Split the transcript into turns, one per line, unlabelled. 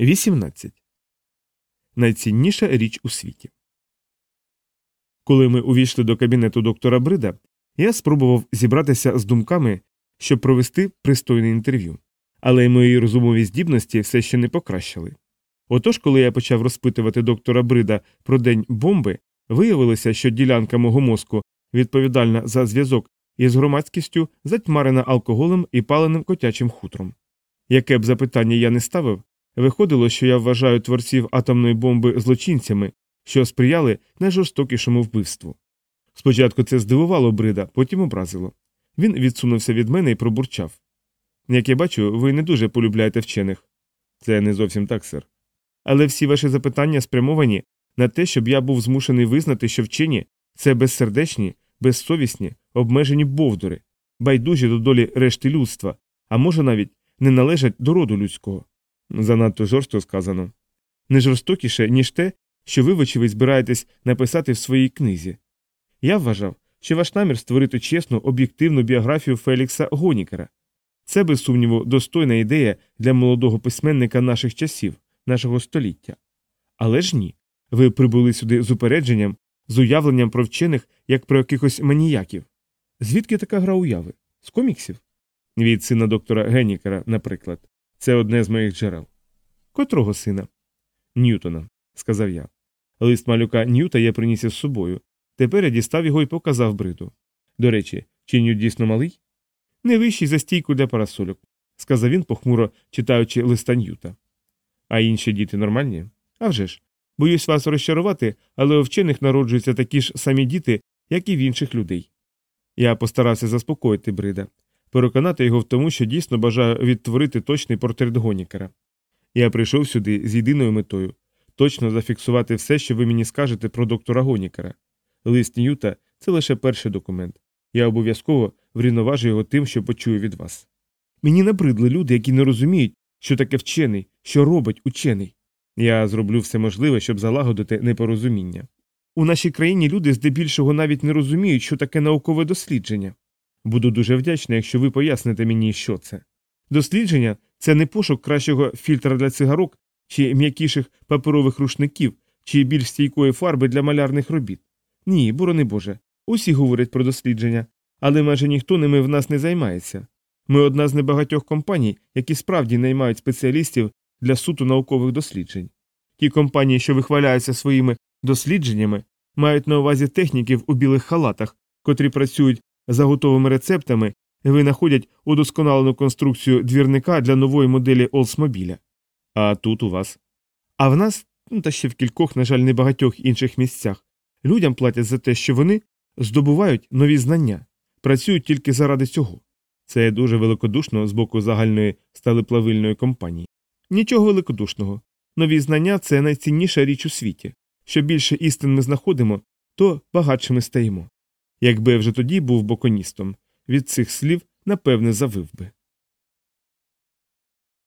18. Найцінніша річ у світі. Коли ми увійшли до кабінету доктора Брида, я спробував зібратися з думками, щоб провести пристойне інтерв'ю, але мої розумові здібності все ще не покращили. Отож, коли я почав розпитувати доктора Брида про день бомби, виявилося, що ділянка мого мозку, відповідальна за зв'язок із громадськістю, затьмарена алкоголем і паленим котячим хутром. Яке б запитання я не ставив, виходило, що я вважаю творців атомної бомби злочинцями, що сприяли найжорстокішому вбивству. Спочатку це здивувало Брида, потім образило. Він відсунувся від мене і пробурчав. Як я бачу, ви не дуже полюбляєте вчених. Це не зовсім так, сер. Але всі ваші запитання спрямовані на те, щоб я був змушений визнати, що вчені це безсердечні, безсовісні, обмежені бовдури, байдужі до долі решти людства, а може навіть не належать до роду людського. Занадто жорстко сказано. Не жорстокіше, ніж те, що ви, вочевидь, збираєтесь написати в своїй книзі. Я вважав, що ваш намір створити чесну, об'єктивну біографію Фелікса Гонікера. Це, без сумніву, достойна ідея для молодого письменника наших часів, нашого століття. Але ж ні. Ви прибули сюди з упередженням, з уявленням про вчених, як про якихось маніяків. Звідки така гра уяви? З коміксів? Від сина доктора Генікера, наприклад. Це одне з моїх джерел. Котрого сина? Ньютона, сказав я. Лист малюка Ньюта я приніс із собою. Тепер я дістав його і показав бриду. До речі, чи Ньют дійсно малий? Не вищий за стійку для парасольок, сказав він, похмуро читаючи листа Ньюта. А інші діти нормальні? А вже ж. Боюсь вас розчарувати, але у вчених народжуються такі ж самі діти, як і в інших людей. Я постарався заспокоїти Брида, переконати його в тому, що дійсно бажаю відтворити точний портрет Гонікера. Я прийшов сюди з єдиною метою точно зафіксувати все, що ви мені скажете про доктора Гонікера. Лист Ньюта це лише перший документ. Я обов'язково врівноважу його тим, що почую від вас. Мені набридли люди, які не розуміють, що таке вчений, що робить учений. Я зроблю все можливе, щоб залагодити непорозуміння. У нашій країні люди здебільшого навіть не розуміють, що таке наукове дослідження. Буду дуже вдячний, якщо ви поясните мені, що це. Дослідження це не пошук кращого фільтра для цигарок чи м'якіших паперових рушників, чи більш стійкої фарби для малярних робіт. Ні, борони Боже, усі говорять про дослідження, але майже ніхто ними в нас не займається. Ми одна з небагатьох компаній, які справді наймають спеціалістів для суто наукових досліджень. Ті компанії, що вихваляються своїми дослідженнями, мають на увазі техніків у білих халатах, котрі працюють за готовими рецептами і винаходять удосконалену конструкцію двірника для нової моделі Олдсмобіля. А тут у вас. А в нас, ну та ще в кількох, на жаль, небагатьох інших місцях, людям платять за те, що вони здобувають нові знання, працюють тільки заради цього. Це дуже великодушно з боку загальної сталеплавильної компанії. Нічого великодушного. Нові знання це найцінніша річ у світі. Що більше істин ми знаходимо, то багатшими стаємо. Якби вже тоді був боконістом, від цих слів напевне завив би.